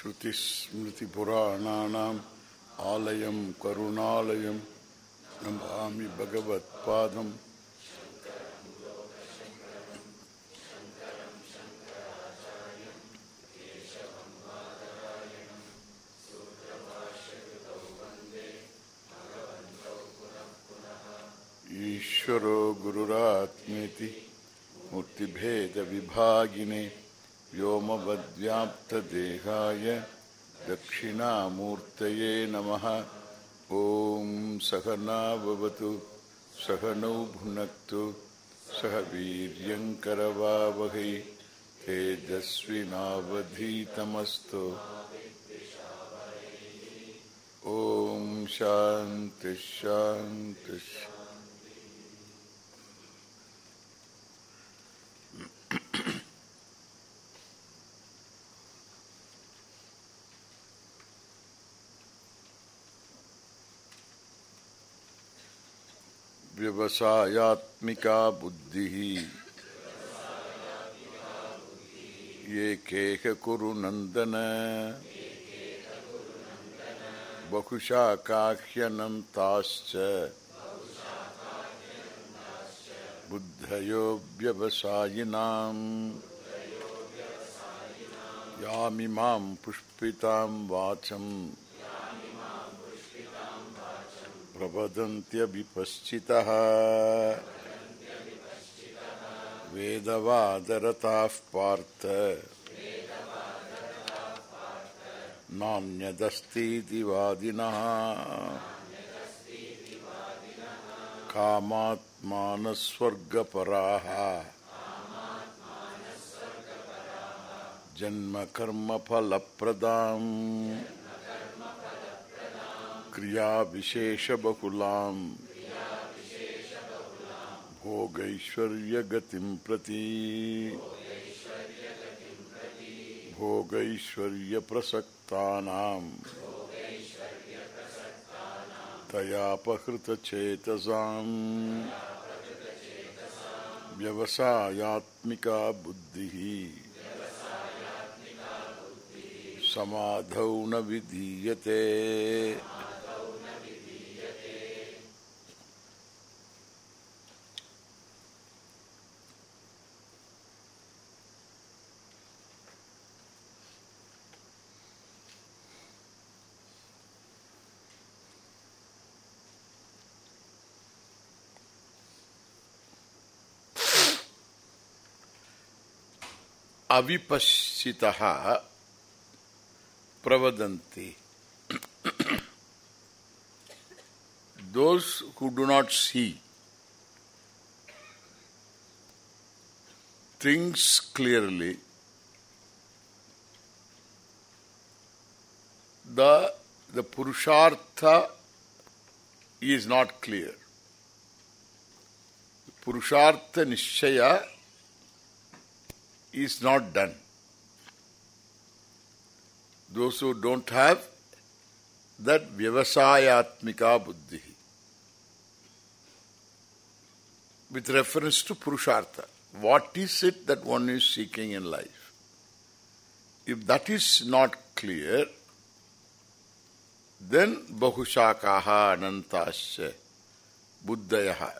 श्रुतिस्मृतिपुराणानाम् आलयं करुणालयं नमामि भगवत्पादम्। ईश्वरो गुरुरात्मेति मूर्तिभेदविभागिने व्योमवद्व्याप्तदेहाय दक्षिणामूर्तये नमः। ॐ सहना भवतु सहनौ भुनक्तु सह वीर्यङ्करवावहै तेजस्विनावधीतमस्तु। ॐ शान्ति शान्ति। व्यवसायात्मिका बुद्धिः। एकेह कुरु नन्दन। बहुशाकाह्यनन्ताश्च बुद्धयो व्यवसायिनाम् यामिमां पुष्पितां वाचम् प्रवदन्त्यविपश्चितः वेदवादरताः पार्थ नान्यदस्तीति वादिनः कामात्मानस्वर्गपराः जन्मकर्मफलप्रदाम् क्रियाविशेषबहुलाम् भोगैश्वर्यगतिं प्रति भोगैश्वर्यप्रसक्तानाम् तयापहृतचेतसाम् व्यवसायात्मिका बुद्धिः समाधौ न विधीयते अविपश्चितः प्रवदन्ति those who do not see things clearly the the purushartha is not clear purushartha nishchaya is not done. Those who don't have that vyavasayatmika buddhi with reference to purushartha. What is it that one is seeking in life? If that is not clear, then bahushakaha anantasya buddhayaha.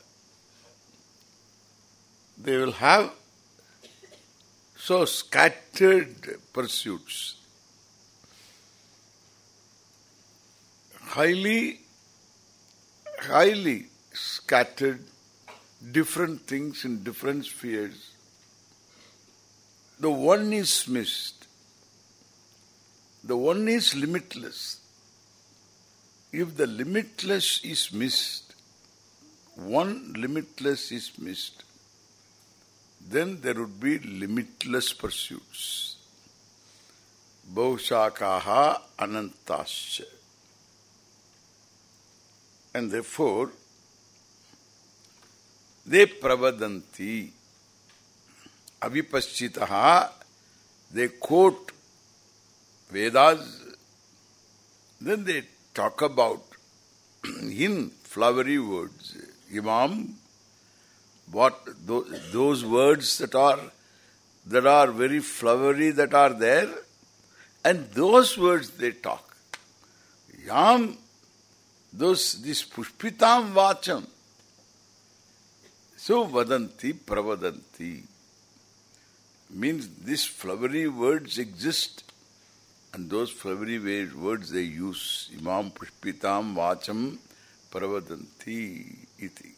They will have so scattered pursuits, highly, highly scattered different things in different spheres. The one is missed. The one is limitless. If the limitless is missed, one limitless is missed, then there would be limitless pursuits. Bahushakaha anantasya. And therefore, they pravadanti. Avipaschitaha, they quote Vedas, then they talk about in flowery words. Imam what those words that are that are very flowery that are there And those words they talk. Yam, those, this pushpitam vacham. So vadanti pravadanti. Means these flowery words exist and those flowery words they use. Imam pushpitam vacham pravadanti iti.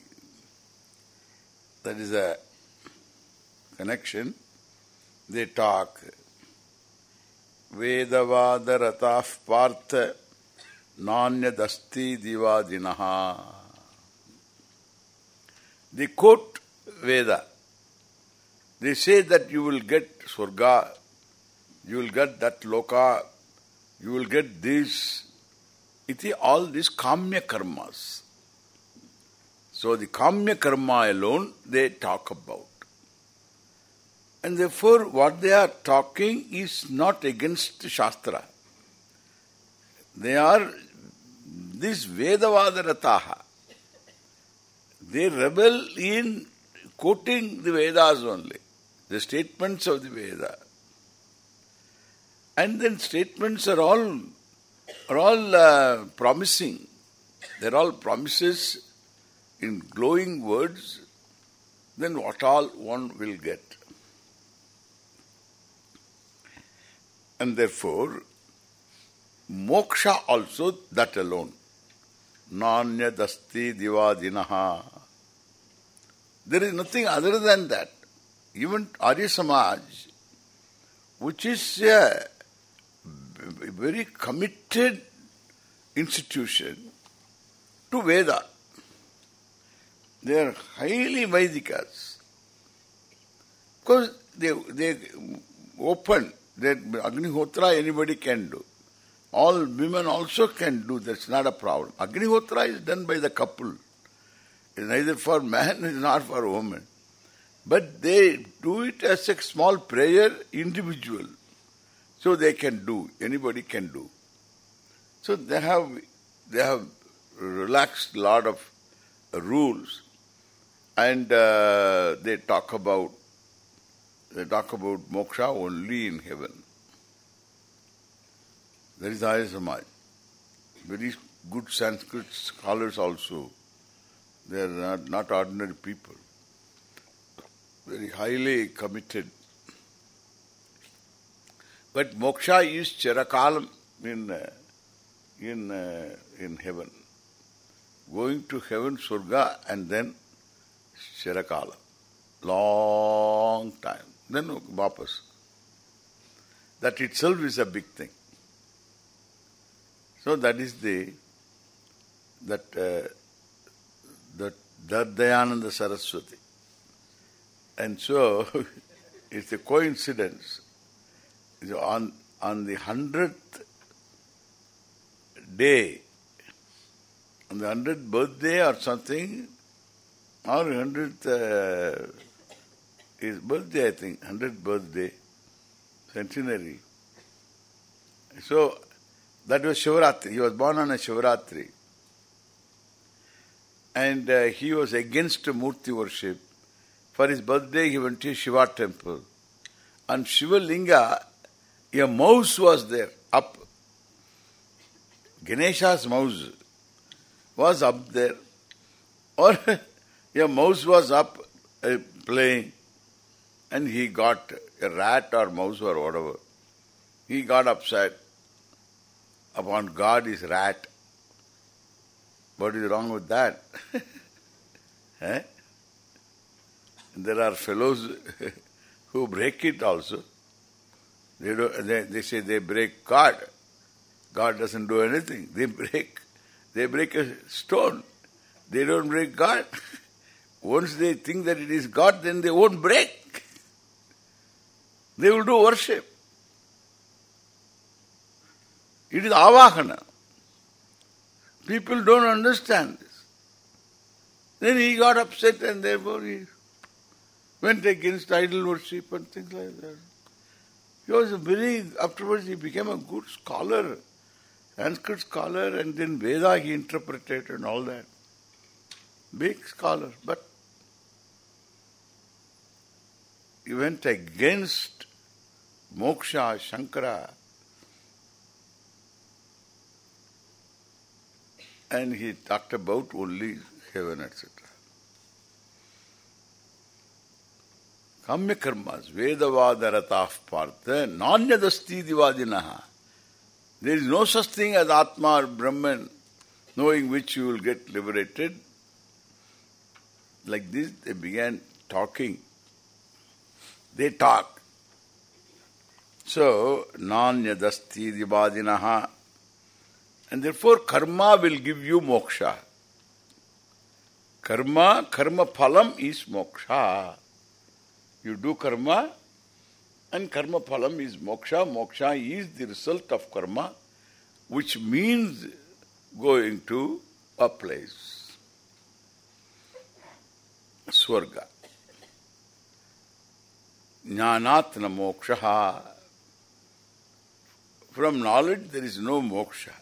That is a connection. They talk. Vedavadaratah partha nanyadasti divadinaha. They quote Veda. They say that you will get surga, you will get that loka, you will get this. Iti all these kamya karmas. So the Kamya Karma alone they talk about. And therefore what they are talking is not against Shastra. They are this Vedavadarataha. They rebel in quoting the Vedas only, the statements of the Veda. And then statements are all are all uh, promising. They're all promises in glowing words. Then what all one will get. And therefore, moksha also that alone. Nanya dasti divadinaha. There is nothing other than that. Even Arya Samaj, which is a very committed institution to Veda. They are highly Vedikas. Because they, they open that Agnihotra anybody can do. All women also can do, that's not a problem. Agnihotra is done by the couple. It's neither for man, it's not for woman. But they do it as a small prayer, individual. So they can do, anybody can do. So they have they have relaxed a lot of rules and uh, they talk about they talk about moksha only in heaven. There is Arya Samaj. Very good Sanskrit scholars also. They are not, not ordinary people. Very highly committed. But moksha is chirakalam in uh, in uh, in heaven. Going to heaven, surga, and then chirakala. Long time. Then vapas. That itself is a big thing. So that is the that uh, that Dayananda Saraswati. And so it's a coincidence. On on the hundredth day, on the hundredth birthday or something, or hundredth uh, his birthday, I think, 100th birthday, centenary. So, that was Shivaratri. He was born on a Shivaratri. And uh, he was against Murti worship. For his birthday, he went to Shiva temple. And Shiva Linga, a mouse was there, up. Ganesha's mouse was up there. Or a mouse was up uh, playing and he got a rat or mouse or whatever. He got upset upon God is rat. What is wrong with that? eh? There are fellows who break it also. They, do, they, they say they break God. God doesn't do anything. They break they break a stone. They don't break God. Once they think that it is God, then they won't break. They will do worship. It is avahana. People don't understand this. Then he got upset and therefore he went against idol worship and things like that. He was a very, afterwards he became a good scholar, Sanskrit scholar and then Veda he interpreted and all that. Big scholar, but went against moksha, Shankara, and he talked about only heaven, etc. Kamya karmas, Vedavadaratah partha, nanyadasti divadinaha. There is no such thing as Atma or Brahman, knowing which you will get liberated. Like this, they began talking they talk. So, nanyadasti divadinaha. And therefore, karma will give you moksha. Karma, karma phalam is moksha. You do karma and karma phalam is moksha. Moksha is the result of karma which means going to a place. Swarga. Jnanatna moksha. From knowledge there is no moksha.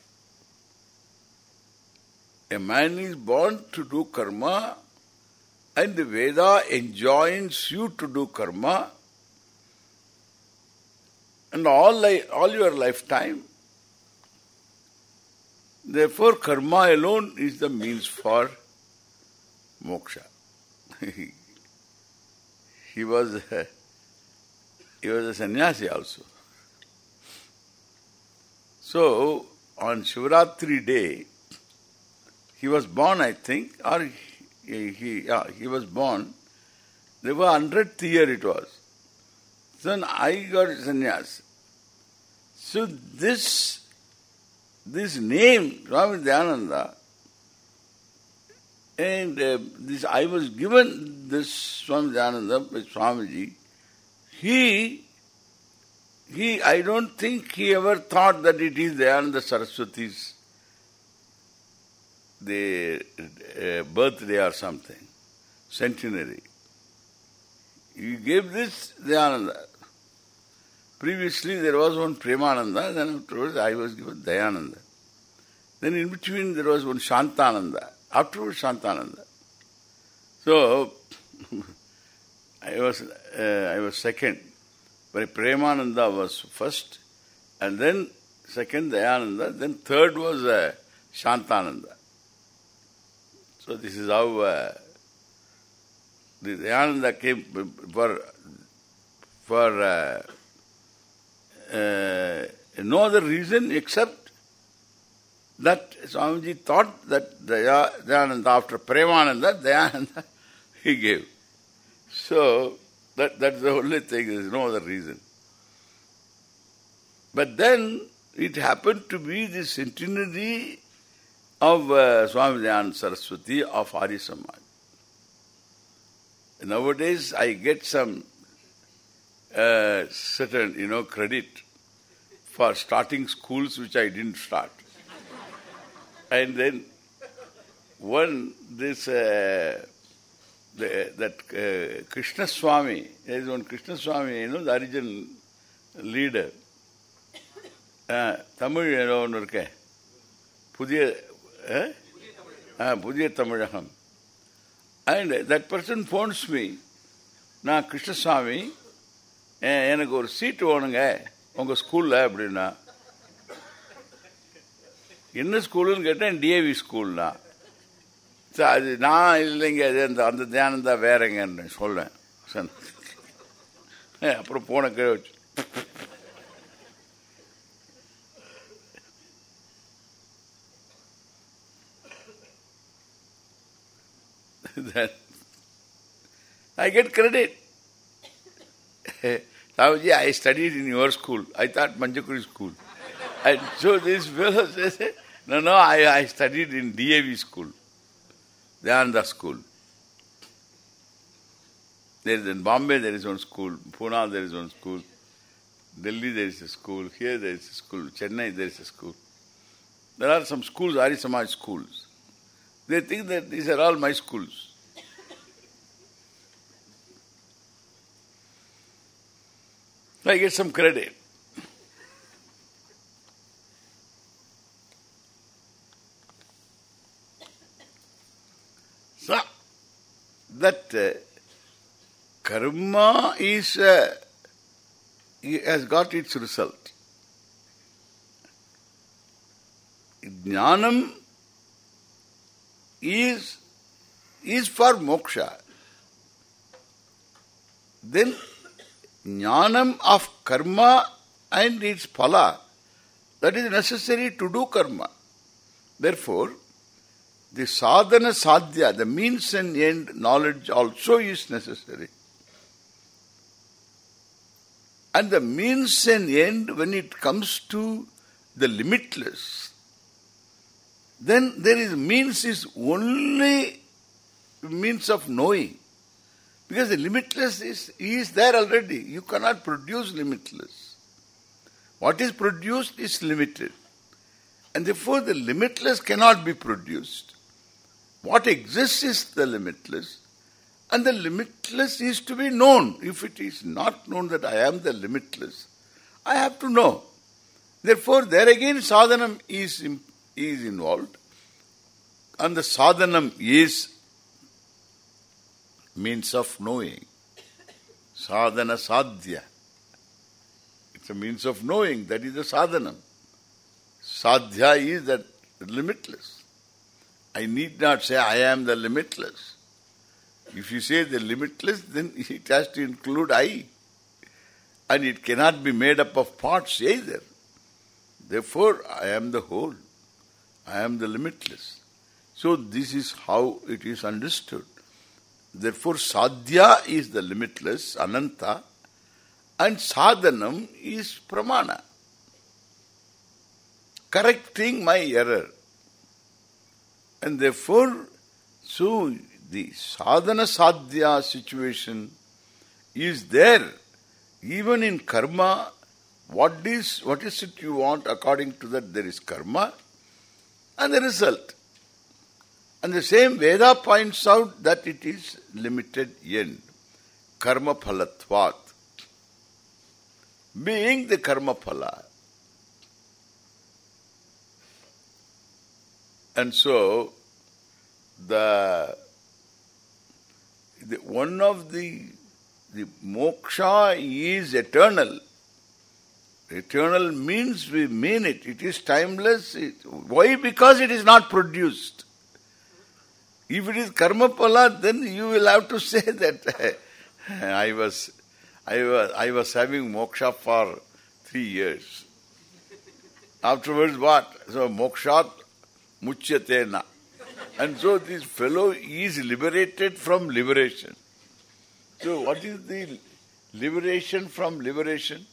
A man is born to do karma and the Veda enjoins you to do karma and all li all your lifetime. Therefore, karma alone is the means for moksha. he was he was a sannyasi also. So, on Shivaratri day, he was born, I think, or he, he, yeah, he was born. There were hundredth year it was. Then I got sannyas. So this, this name, Swami Dayananda, and uh, this I was given this Swami Dayananda by Swamiji, he, he, I don't think he ever thought that it is Dayananda Saraswati's the uh, birthday or something, centenary. You gave this Dayananda. Previously there was one Premananda, then afterwards I was given Dayananda. Then in between there was one Shantananda. Afterwards Shantananda. So I was uh, I was second. But Premananda was first, and then second Dayananda, then third was uh, Shantananda. So this is how uh, the Dayananda came for for uh, uh, no other reason except that Swamiji thought that Dayananda after Premananda, Dayananda he gave. So that that's the only thing, there is no other reason. But then it happened to be the centenary of uh, Swami Dayananda Saraswati of Arya Samaj. Nowadays I get some uh, certain, you know, credit for starting schools which I didn't start. and then one, this, uh, the, that uh, Krishna Swami, there is one Krishna Swami, you know, the original leader. Tamil ஏதோ ஒன்று இருக்கே. Puthiya Puthiya Tamilagam. And that person phones me நான் கிருஷ்ணசாமி எனக்கு ஒரு சீட்டு வேணுங்க. உங்கள் ஸ்கூலில் அப்படின்னா. என்ன ஸ்கூலுன்னு கேட்டேன் டிஏவி ஸ்கூல்னா அது நான் இல்லைங்க அது அந்த அந்த தியானம் தான் வேறங்கன்னு சொல்லுவேன் அப்புறம் போன கீழே வச்சு then I get credit. Savaji, I studied in your school. I thought Manjakkudi school. and so this fellow says, no, no, I, I studied in DAV school. Dayananda school. There is in Bombay there is one school, Pune there is one school, Delhi there is a school, here there is a school, Chennai there is a school. There are some schools, Arya Samaj schools. They think that these are all my schools. I get some credit. So, that uh, karma is uh, has got its result. Jnanam is, is for moksha, then jnanam of karma and its phala, that is necessary to do karma. Therefore, the sadhana sadhya, the means and end knowledge also is necessary. And the means and end, when it comes to the limitless, then there is means is only means of knowing. Because the limitless is, is there already. You cannot produce limitless. What is produced is limited. And therefore the limitless cannot be produced. What exists is the limitless. And the limitless is to be known. If it is not known that I am the limitless, I have to know. Therefore, there again sadhanam is, is involved. And the sadhanam is means of knowing. Sadhana sadhya. It's a means of knowing. That is the sadhanam. Sadhya is that limitless. I need not say I am the limitless. If you say the limitless, then it has to include I. And it cannot be made up of parts either. Therefore, I am the whole. I am the limitless. So this is how it is understood. Therefore, sadhya is the limitless, ananta, and sadhanam is pramana. Correcting my error. And therefore, so the sadhana sadhya situation is there. Even in karma, what is what is it you want according to that there is karma and the result. And the same Veda points out that it is limited end. Karma phalatvat. Being the karma phala. And so, the, the one of the the moksha is eternal. Eternal means we mean it. It is timeless. It, why? Because it is not produced. If it is karma pala, then you will have to say that I was, I was, I was having moksha for three years. Afterwards, what? So mokshat muchyatena. And so this fellow is liberated from liberation. So what is the liberation from liberation?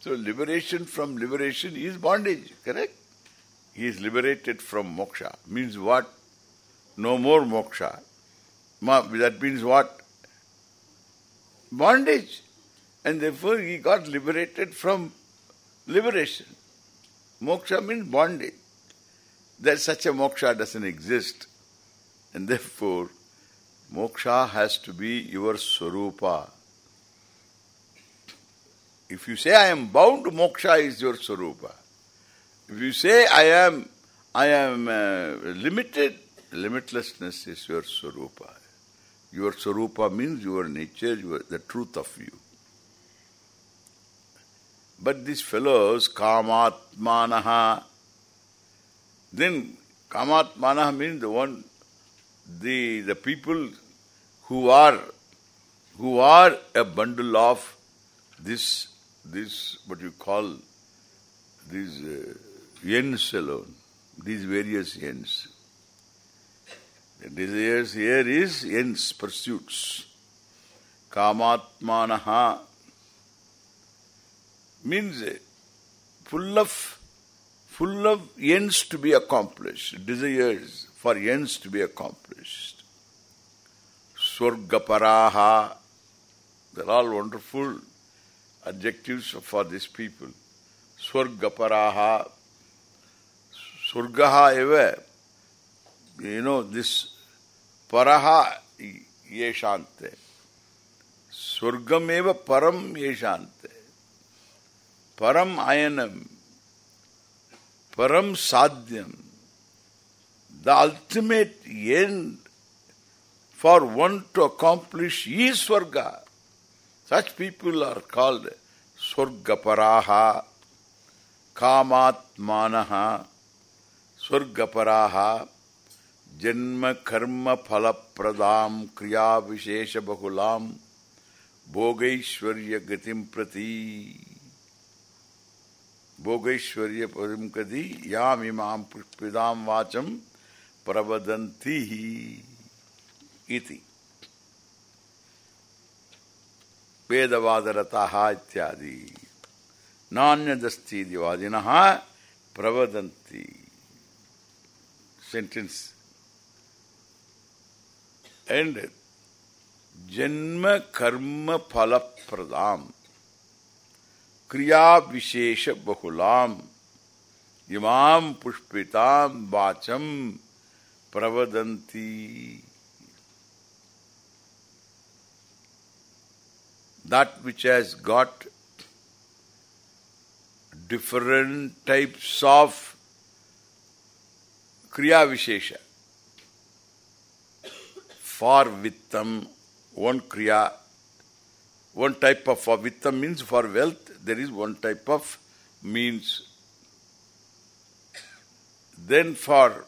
So liberation from liberation is bondage, correct? He is liberated from moksha. Means what? No more moksha. That means what? Bondage. And therefore he got liberated from liberation. Moksha means bondage. That such a moksha doesn't exist. And therefore, moksha has to be your swarupa. If you say I am bound, moksha is your swarupa. If you say I am I am uh, limited, limitlessness is your swarupa. Your swarupa means your nature, your, the truth of you. But these fellows, kamatmanaha, then kamatmanaha means the one, the the people who are who are a bundle of this this what you call these uh, alone, these various ends. The desires here is ends, pursuits. Kamatmanaha means full of full of ends to be accomplished, desires for ends to be accomplished. Swargaparaha, they're all wonderful adjectives for these people. Swargaparaha, Surgaha eva, you know, this paraha yeshante. Surgam eva param yeshante. Param ayanam. Param Sadhyam, the ultimate end for one to accomplish is Swarga. Such people are called Swargaparaha, Kamaatmanaha, Swargaparaha, Janma Karma Phala Pradam Kriya Vishesha Bahulam, Bhogaishwarya Gatim Prati भोगैश्वर्य पदम कदी याम इमाम पुष्पिदाम वाचम प्रवदंती इति वेदवादरताः इत्यादि नान्यदस्ति वादिनः प्रवदन्ति sentence and janma karma phala pradam kriya vishesha bahulam imam pushpitam vacham pravadanti that which has got different types of Kriya Vishesha. For Vittam, one Kriya, one type of, for means for wealth, there is one type of means. Then for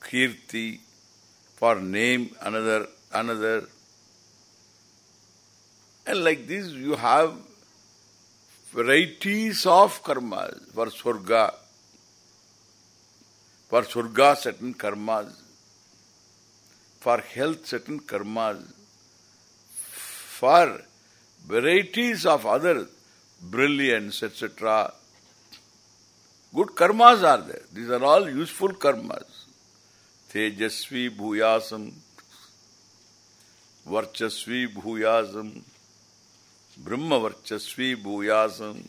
Kirti, for name, another, another. And like this you have varieties of karmas for Swarga, for surga, certain karmas. For health, certain karmas. For varieties of other brilliance, etc. Good karmas are there. These are all useful karmas. Tejasvi bhuyasam, Varchasvi bhuyasam, Brahma Varchasvi bhuyasam,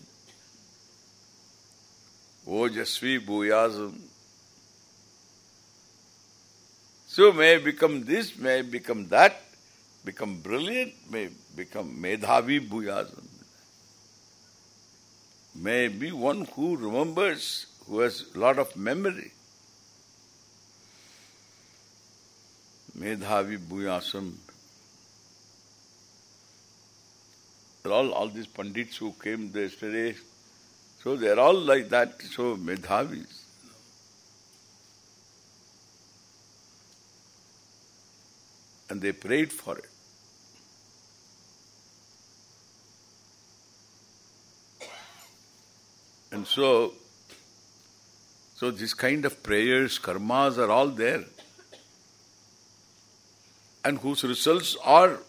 Ojasvi bhuyasam, So may become this, may become that, become brilliant, may become medhavi bhuyasam. May be one who remembers, who has a lot of memory. Medhavi bhuyasam. All, all these pandits who came yesterday, so they are all like that, so medhavis. And they prayed for it. And so, so this kind of prayers, karmas are all there. And whose results are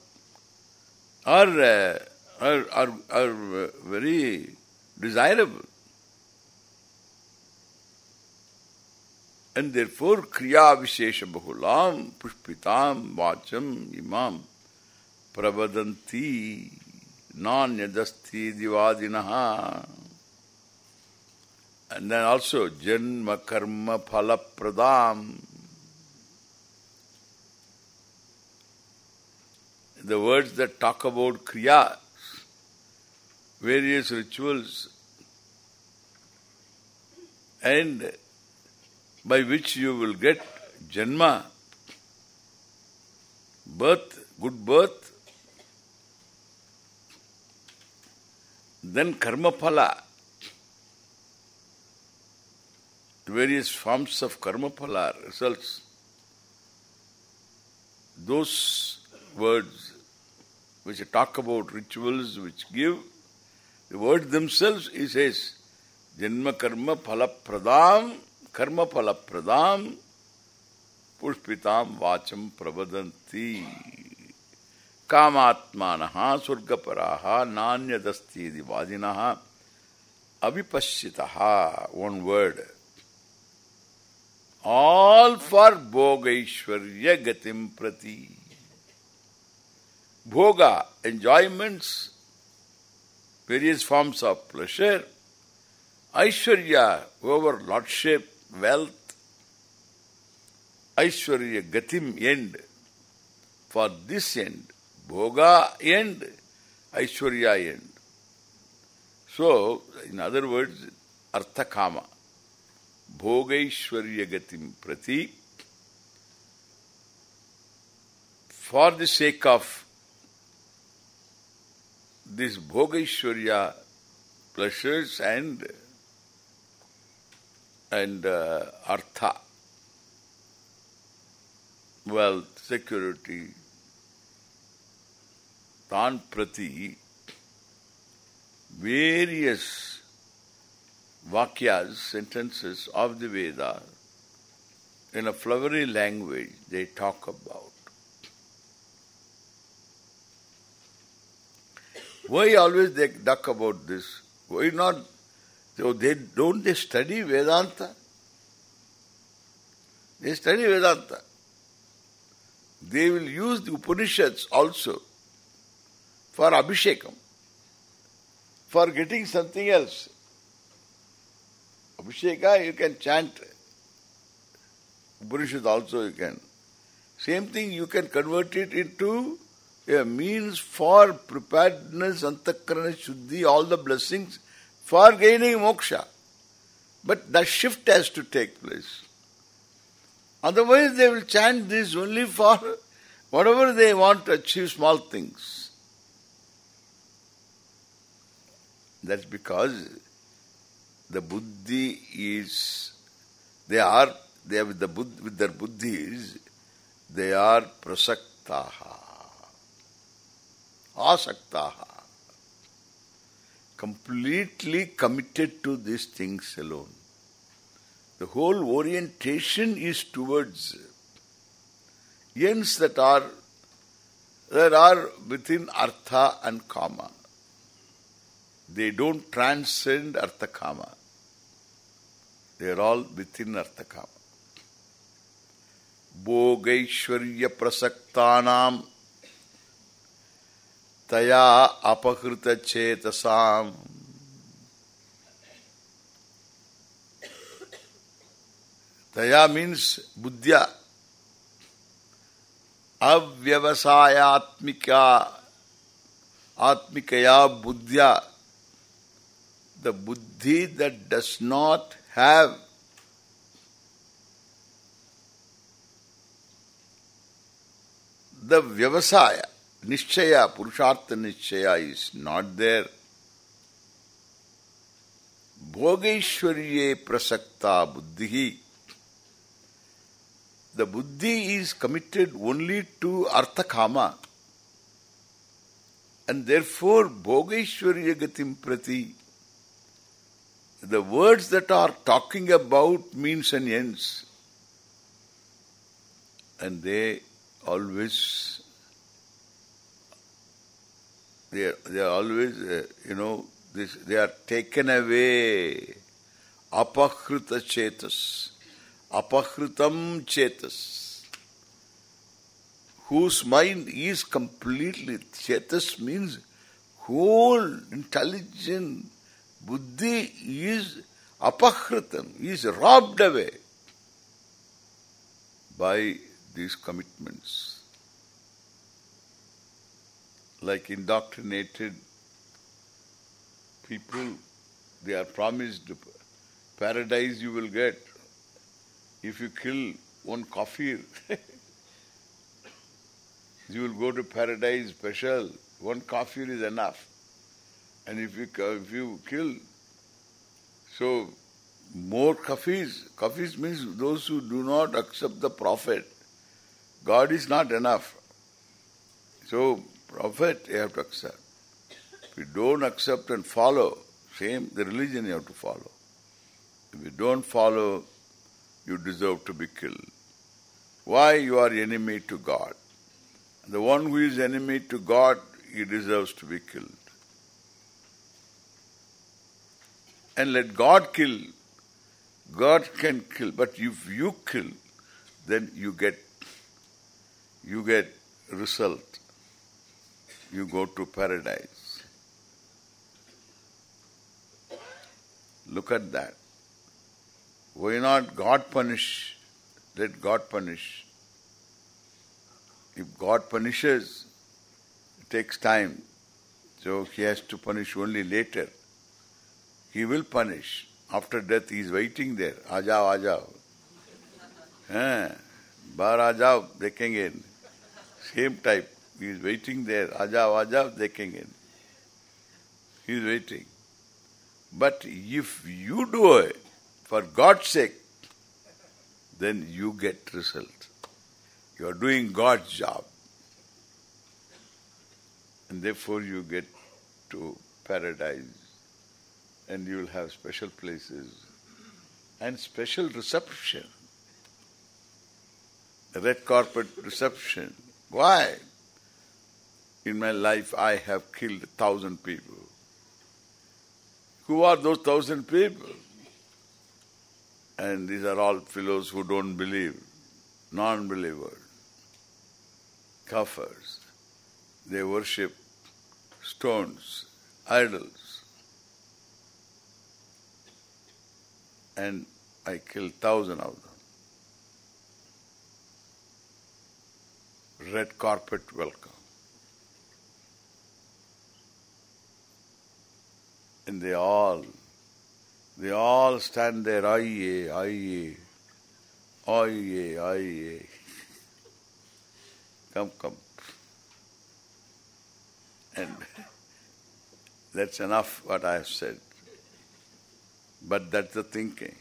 are uh, are, are, are very desirable. And therefore, Kriya Vishesha Bahulam Pushpitam Vacham Imam Pravadanti Nanyadasti Divadinaha. And then also Janma Karma Phala Pradam. The words that talk about Kriya, various rituals, and by which you will get janma, birth, good birth, then karma phala, various forms of karma phala results. Those words which talk about rituals which give, the words themselves, he says, janma karma phala pradam कर्मफलप्रदाम पुष्पिताम वाचम प्रवदंती कामात्मान स्वर्गपराहा नान्यदस्ती वादिना, अविपश्चिता। One word all for भोगैश्वर्य गतिम प्रति भोगा enjoyments various forms of pleasure Aishwarya overlordship wealth, Aishwarya Gatim end. For this end, Bhoga end, Aishwarya end. So, in other words, Artha Kama. Bhogaishwarya Gatim Prati. For the sake of this Bhogaishwarya pleasures and and uh, artha. wealth, security, tan prati, various vakyas, sentences of the Veda, in a flowery language, they talk about. Why always they talk about this? Why not? So they don't they study Vedanta? They study Vedanta. They will use the Upanishads also for Abhishekam, for getting something else. Abhisheka you can chant. Upanishad also you can. Same thing you can convert it into a means for preparedness, antakarana, shuddhi, all the blessings for gaining moksha. But the shift has to take place. Otherwise they will chant this only for whatever they want to achieve small things. That's because the buddhi is, they are, they are with, the buddh, with their buddhis, they are prasaktaha, asaktaha, completely committed to these things alone. The whole orientation is towards ends that are that are within artha and kama. They don't transcend artha kama. They are all within artha kama. Bhogaishwarya prasaktanam taya apakrita chetasam Taya means buddhya. Avyavasayatmika Atmikaya buddhya. The buddhi that does not have the vyavasaya, nishchaya, purushartha nishchaya is not there. Bhogaishwarye prasakta buddhi the buddhi is committed only to artha kama. And therefore, bhogaishwarya gatim prati, the words that are talking about means and ends. And they always, they are, they always, uh, you know, this, they are taken away. Apakrita chetas apahritam chetas, whose mind is completely, chetas means whole intelligent buddhi is apahritam, is robbed away by these commitments. Like indoctrinated people, they are promised paradise you will get if you kill one kafir, you will go to paradise special. One kafir is enough. And if you if you kill, so more kafirs. Kafirs means those who do not accept the Prophet. God is not enough. So Prophet you have to accept. If you don't accept and follow, same, the religion you have to follow. If you don't follow, you deserve to be killed. Why? You are enemy to God. The one who is enemy to God, he deserves to be killed. And let God kill. God can kill. But if you kill, then you get you get result You go to paradise. Look at that. Why not God punish? Let God punish. If God punishes, it takes time. So he has to punish only later. He will punish. After death he is waiting there. Ajao, ajao. Eh, bar ajao, देखेंगे. Same type. He is waiting there. Ajav, ajav, they came in. He is waiting. But if you do it, for God's sake, then you get result. You are doing God's job. And therefore you get to paradise and you will have special places and special reception. Red carpet reception. Why? In my life I have killed a thousand people. Who are those thousand people? And these are all fellows who don't believe, non-believers, kafirs. They worship stones, idols. And I killed thousand of them. Red carpet welcome. And they all, they all stand there, aye, aye, aye, aye. Come, come. And that's enough what I have said. But that's the thinking.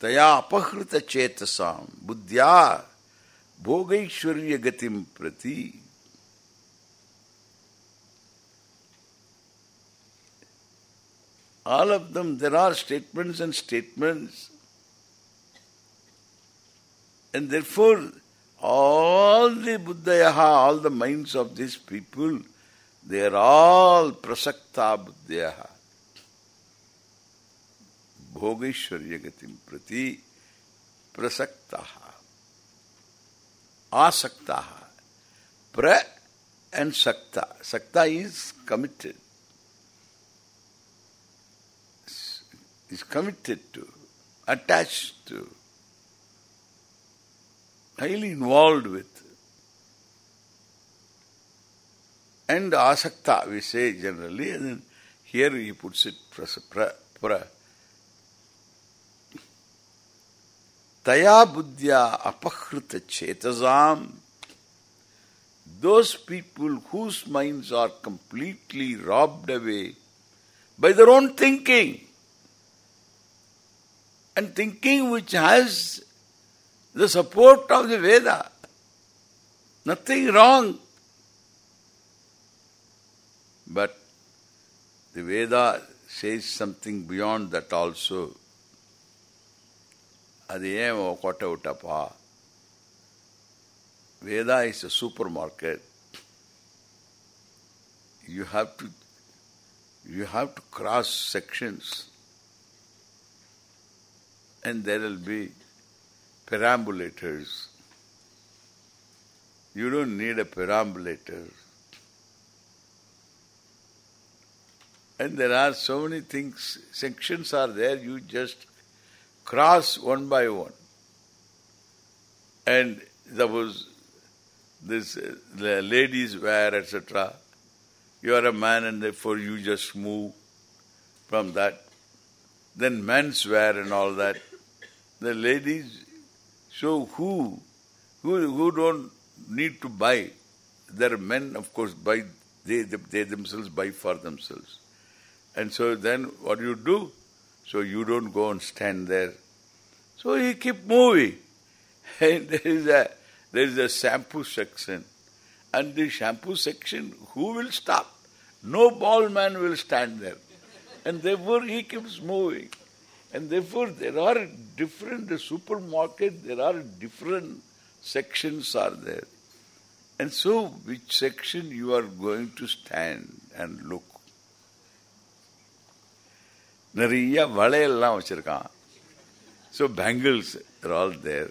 तया अपहृत चेतसाम बुद्धिया भोगैश्वर्य गतिम प्रति all of them, there are statements and statements. And therefore, all the Buddhayaha, all the minds of these people, they are all prasakta buddhayaha. Bhogeshwaryagatim prati prasaktaha. Asaktaha. Pra and sakta. Sakta is committed. Is committed to, attached to, highly involved with. And asakta we say generally, and then here he puts it pra, pra, Taya buddhya apahrita chetasam those people whose minds are completely robbed away by their own thinking and thinking which has the support of the Veda. Nothing wrong. But the Veda says something beyond that also. Adiyemo kota utapa. Veda is a supermarket. You have to you have to cross sections and there will be perambulators. You don't need a perambulator. And there are so many things, sections are there, you just cross one by one. And there was this uh, the ladies wear, etc. You are a man and therefore you just move from that. Then men's wear and all that. The ladies, so who, who, who don't need to buy? Their men, of course, buy, they, they themselves buy for themselves. And so then what do you do? So you don't go and stand there. So you keep moving. And there is a there is a shampoo section. And the shampoo section, who will stop? No bald man will stand there. And therefore he keeps moving. And therefore there are different, the supermarket, there are different sections are there. And so which section you are going to stand and look. நிறைய வளையெல்லாம் வச்சிருக்கான் So bangles are all there.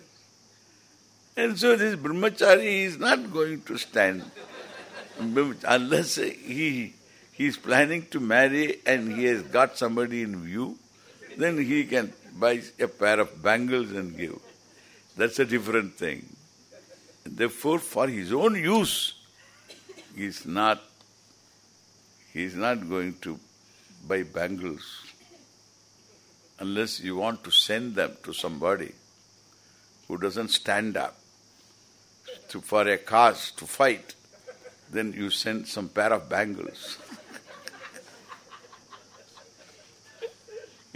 And so this brahmachari is not going to stand unless he he is planning to marry and he has got somebody in view, then he can buy a pair of bangles and give. That's a different thing. Therefore, for his own use, he is not he is not going to buy bangles unless you want to send them to somebody who doesn't stand up to, for a cause to fight, then you send some pair of bangles.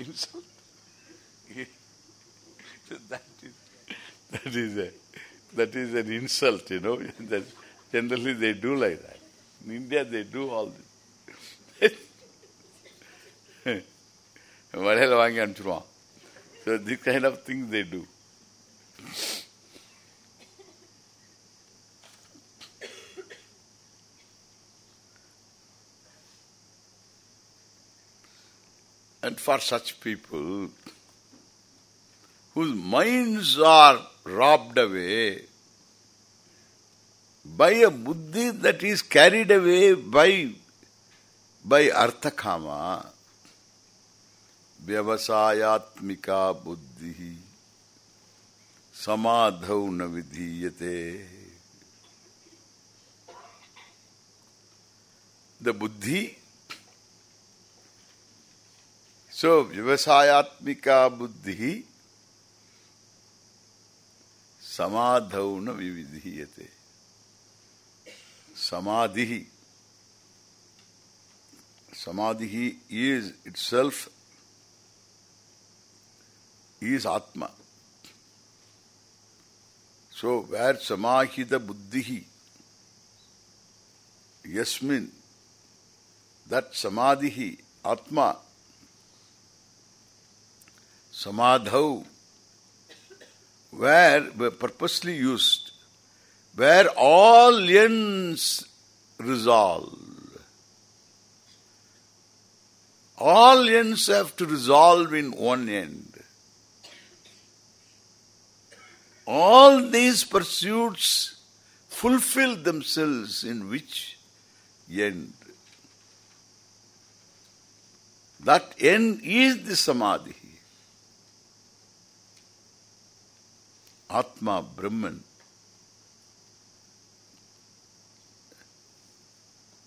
insult. that is that is a that is an insult, you know. that generally they do like that. In India they do all this. So this kind of things they do. And for such people whose minds are robbed away by a buddhi that is carried away by by arthakama, vyavasayatmika buddhi samadhau na vidhiyate. The buddhi so व्यवसायात्मिका बुद्धि समाधौ न विविधीये समाधि समाधि is it self is आत्मा। So where समाहित बुद्धि, यस्मिन that समाधि, आत्मा samadhau, where purposely used, where all ends resolve. All ends have to resolve in one end. All these pursuits fulfill themselves in which end? That end is the samadhi. Atma, Brahman.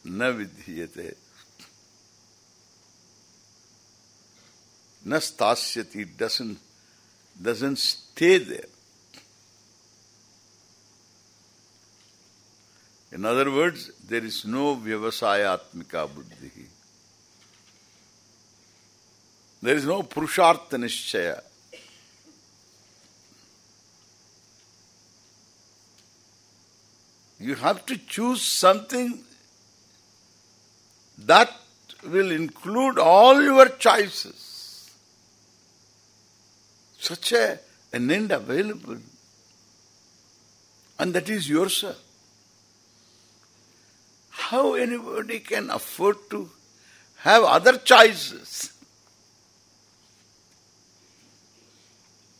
Na vidhiyate. Na stasyati. Doesn't, doesn't stay there. In other words, there is no vyavasayatmika buddhi. There is no purushartha nishchaya. You have to choose something that will include all your choices. Such a, an end available. And that is yourself. How anybody can afford to have other choices?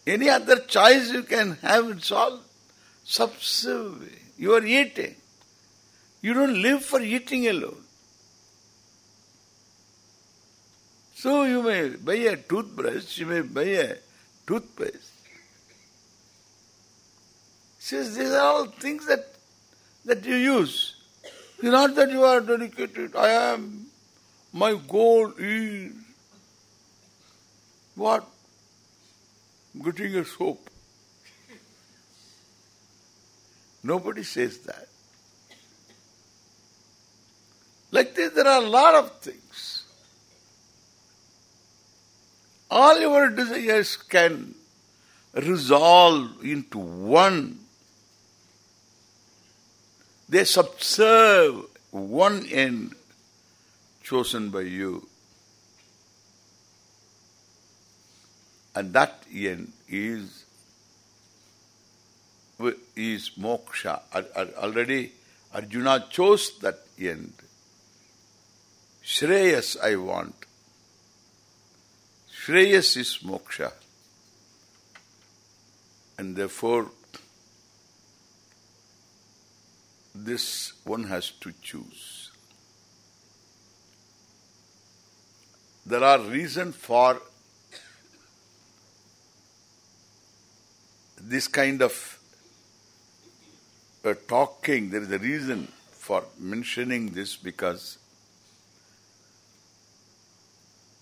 Any other choice you can have, it's all subservient. You are eating. You don't live for eating alone. So you may buy a toothbrush, you may buy a toothpaste. Says these are all things that that you use. It's not that you are dedicated. I am my goal is what? Getting a soap. Nobody says that. Like this, there are a lot of things. All your desires can resolve into one. They subserve one end chosen by you. And that end is is moksha. Already Arjuna chose that end. Shreyas I want. Shreyas is moksha. And therefore, this one has to choose. There are reasons for this kind of talking, there is a reason for mentioning this because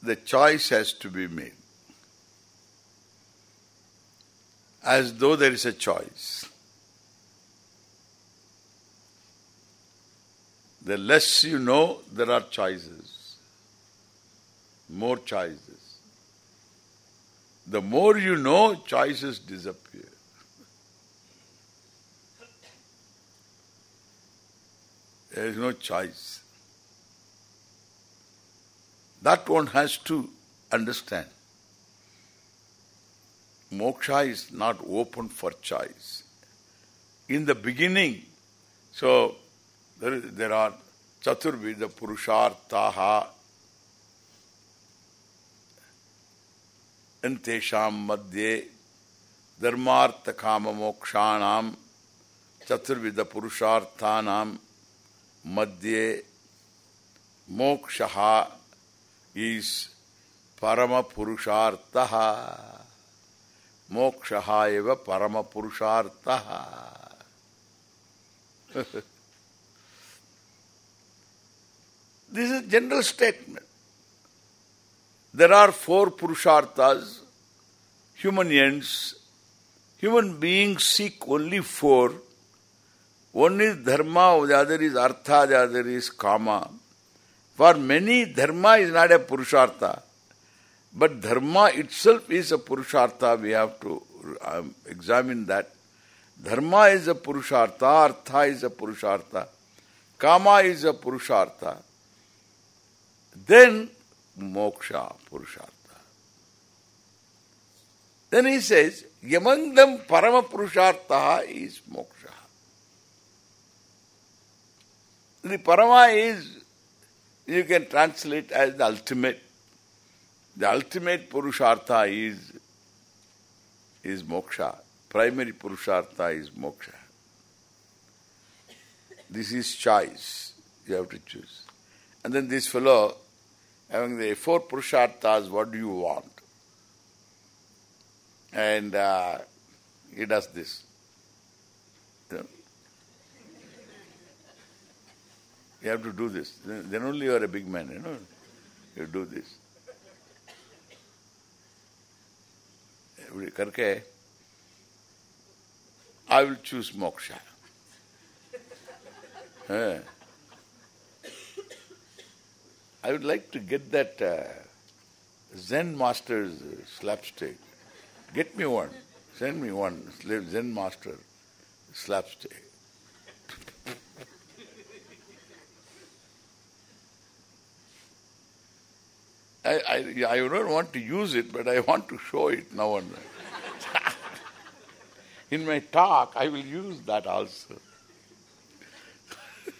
the choice has to be made. As though there is a choice. The less you know, there are choices. More choices. The more you know, choices disappear. There is no choice. That one has to understand. Moksha is not open for choice. In the beginning, so there, is, there are chaturvida purushartaha tesham madhye dharmartha kama mokshanam chaturvida purusharthanam मध्ये मोक्षः is परमपुरुषार्थः। मोक्षः एव परमपुरुषार्थः। This is general statement there are four पुरुषार्थास् human ends human beings seek only four One is dharma, the other is artha, the other is kama. For many, dharma is not a purushartha. But dharma itself is a purushartha. We have to um, examine that. Dharma is a purushartha, artha is a purushartha, kama is a purushartha. Then moksha purushartha. Then he says, among them parama purushartha is moksha. The parama is you can translate as the ultimate. The ultimate Purushartha is, is moksha. Primary Purushartha is moksha. This is choice. You have to choose. And then this fellow, having the four Purusharthas, what do you want? And uh, he does this. You have to do this. Then only you are a big man, you know. You do this. Karke, I will choose moksha. I would like to get that uh, Zen master's slapstick. Get me one. Send me one Zen master slapstick. I, I, don't want to use it, but I want to show it now and then. In my talk, I will use that also.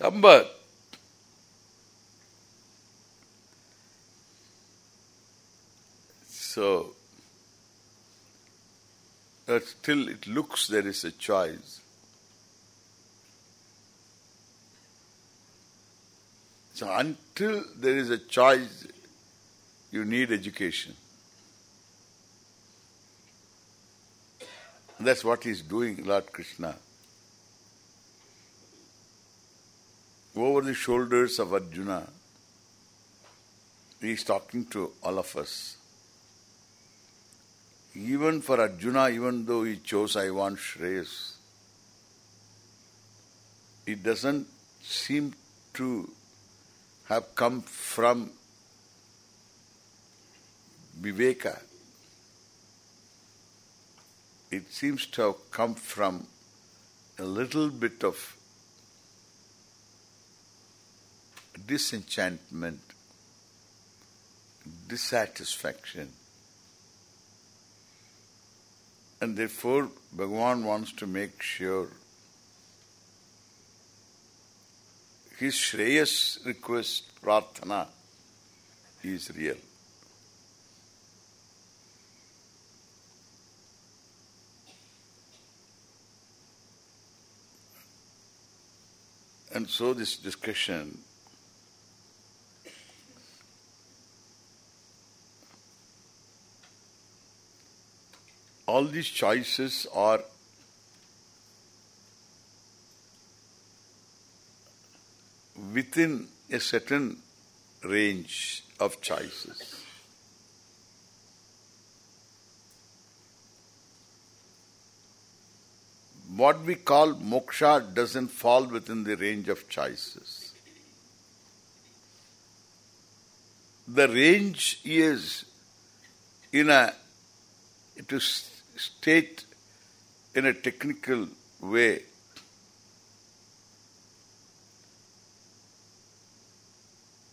Number. So, that still it looks there is a choice. So until there is a choice, you need education. That's what he's doing, Lord Krishna. Over the shoulders of Arjuna, he's talking to all of us. Even for Arjuna, even though he chose I want Shreyas, it doesn't seem to have come from Viveka. It seems to have come from a little bit of disenchantment, dissatisfaction. And therefore, Bhagavan wants to make sure his Shreyas request, prarthana, is real. And so this discussion all these choices are within a certain range of choices. What we call moksha doesn't fall within the range of choices. The range is in a to state in a technical way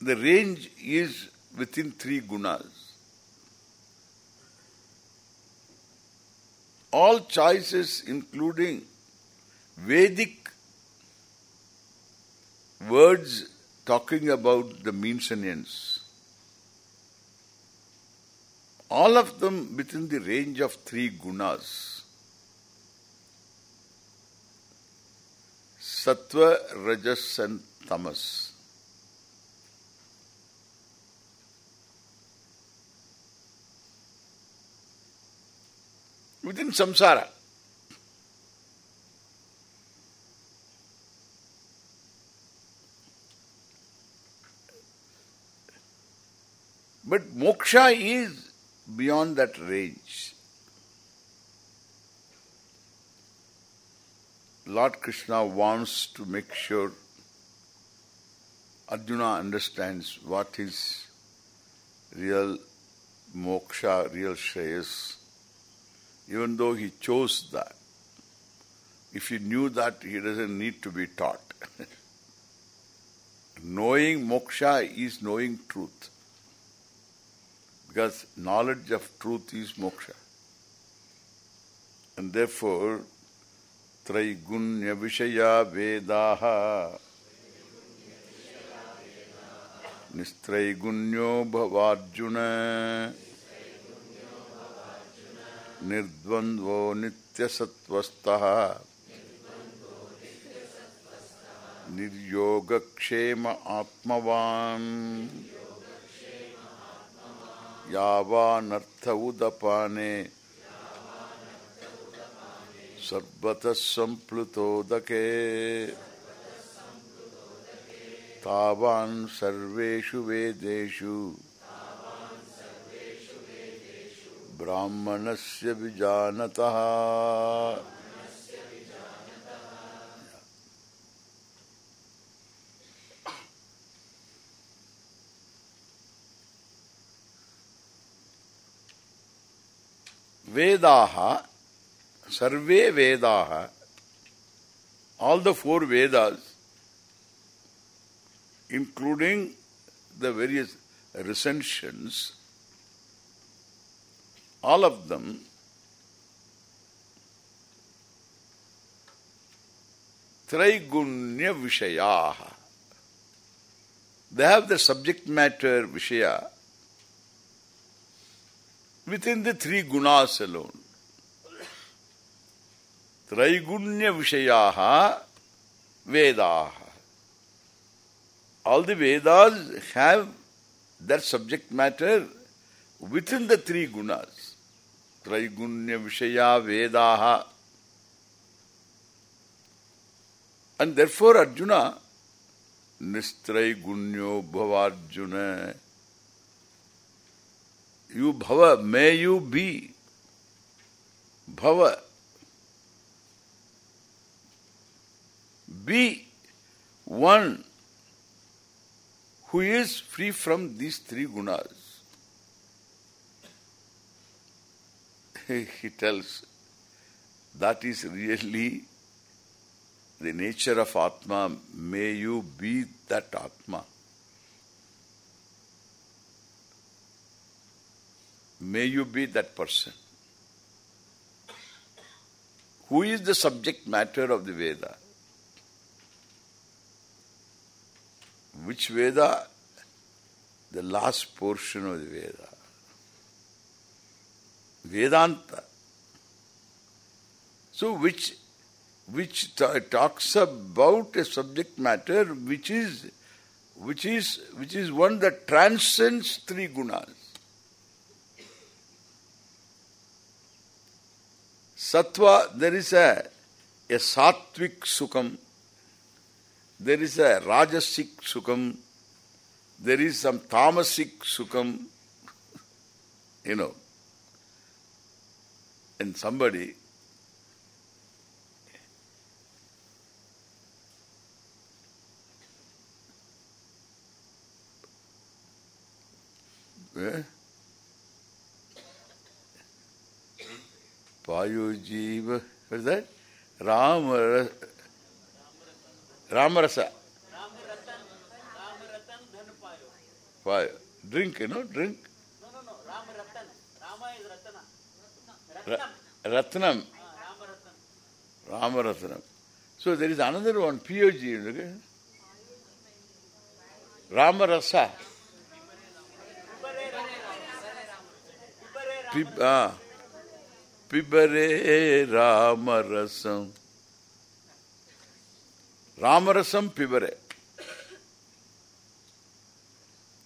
the range is within three gunas. All choices including Vedic words talking about the means and ends. All of them within the range of three gunas. Sattva, Rajas and Tamas. Within samsara. But moksha is beyond that range. Lord Krishna wants to make sure Arjuna understands what is real moksha, real shreyas, even though he chose that. If he knew that, he doesn't need to be taught. knowing moksha is knowing truth. Because knowledge of truth is moksha. And therefore, त्रैगुण्य विषया वेदाः निस्त्रैगुण्यो भवार्जुन निर्द्वन्द्वो नित्यसत्त्वस्तः निर्योगक्षेम आत्मवान्। यावानर्थ उदपाने। सर्वतः सम्प्लुतोदके तावान् सर्वेषु वेदेषु। ब्राह्मणस्य विजानतः। वेदाः सर्वे वेदाः all the four Vedas including the various recensions all of them Traigunya Vishayaha. They have the subject matter Vishaya within the three gunas alone. Traigunya Vishayaha Vedaha. All the Vedas have their subject matter within the three gunas. Traigunya Vedaha. And therefore Arjuna, Nistraigunya Bhavarjuna, you bhava, may you be. Bhava. Be one who is free from these three gunas. He tells that is really the nature of Atma. May you be that Atma. May you be that person. Who is the subject matter of the Veda? Which Veda? The last portion of the Veda. Vedanta. So which which talks about a subject matter which is which is which is one that transcends three gunas. Sattva, there is a, a sattvic sukham, there is a rajasic sukham, there is some tamasic sukham, you know and somebody eh? Payujiva, what is that? Ramara, Ramarasa. Fire. Drink, you know, drink. No, no, no. Ramaratan. Rama is Ratana. Ra- Ratnam. Ah. Ramaratnam. So there is another one, POG. Look at Ramarasa. Pib, ah. Pibare Ramarasam. Ramarasam Pibare.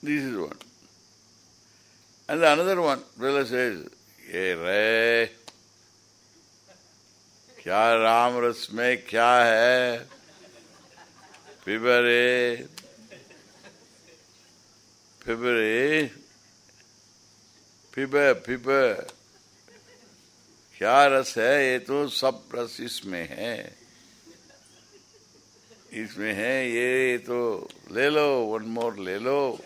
This is one. And another one, brother says, Hey, Ray, क्या राम रस में क्या है? पिबरे। पिबरे। पिब पिब। क्या रस है? ये तो सब रस इसमें है। इसमें है ये तो। ले लो वन मोर ले लो।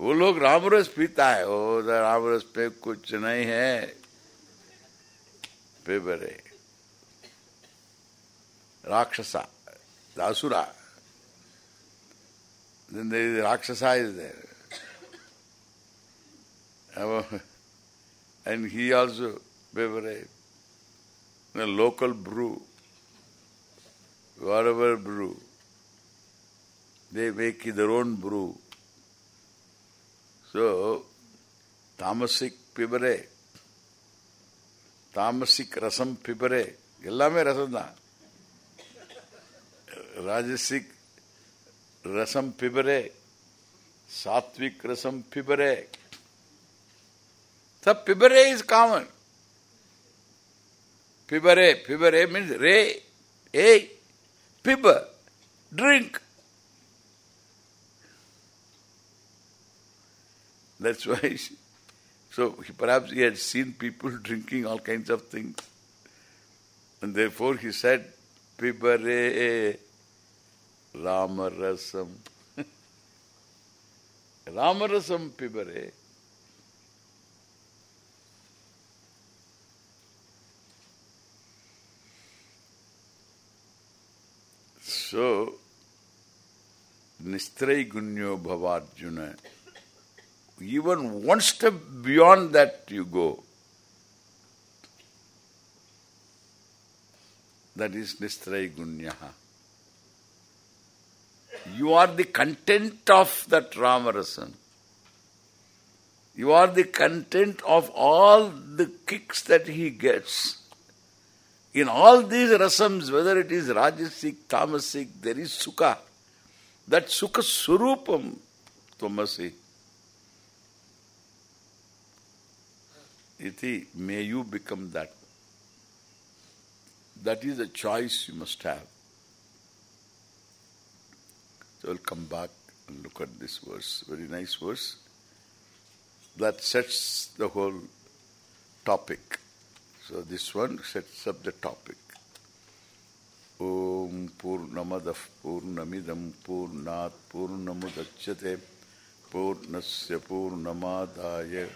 वो लोग रामरस पीता है। ओ तो रामरस पे कुछ नहीं है। पेबरे राक्षसा, दासुरा। राक्षसा is there and he also पेबरे local brew or brew they make their own brew जो ತಾಮಸಿಕ್ ಪಿಬರೆ ತಾಮಸಿಕ್ ರಸಂ ಪಿಬರೆ ಎಲ್ಲಾಮೇ ರಸಂ தான் ರಾಜಸಿಕ್ ರಸಂ ಪಿಬರೆ ಸಾತ್ವಿಕ್ ರಸಂ ಪಿಬರೆ सब पिबरे इज़ कॉमन पिबरे पिबरे मीन्स रे ए पिब drink That's why, so he, perhaps he had seen people drinking all kinds of things. And therefore he said, pibare ramarasam. ramarasam pibare. So, Nistraigunyo Bhavarjuna, even one step beyond that you go. That is Nistraigunyaha. You are the content of that Ramarasam. You are the content of all the kicks that he gets. In all these rasams, whether it is rajasic, tamasic, there is sukha. That sukha surupam tvamasi. Iti, may you become that. That is a choice you must have. So we'll come back and look at this verse. Very nice verse. That sets the whole topic. So this one sets up the topic. Om Purnamadah Purnamidam Purnat Purnamudachyate Purnasya Purnamadaya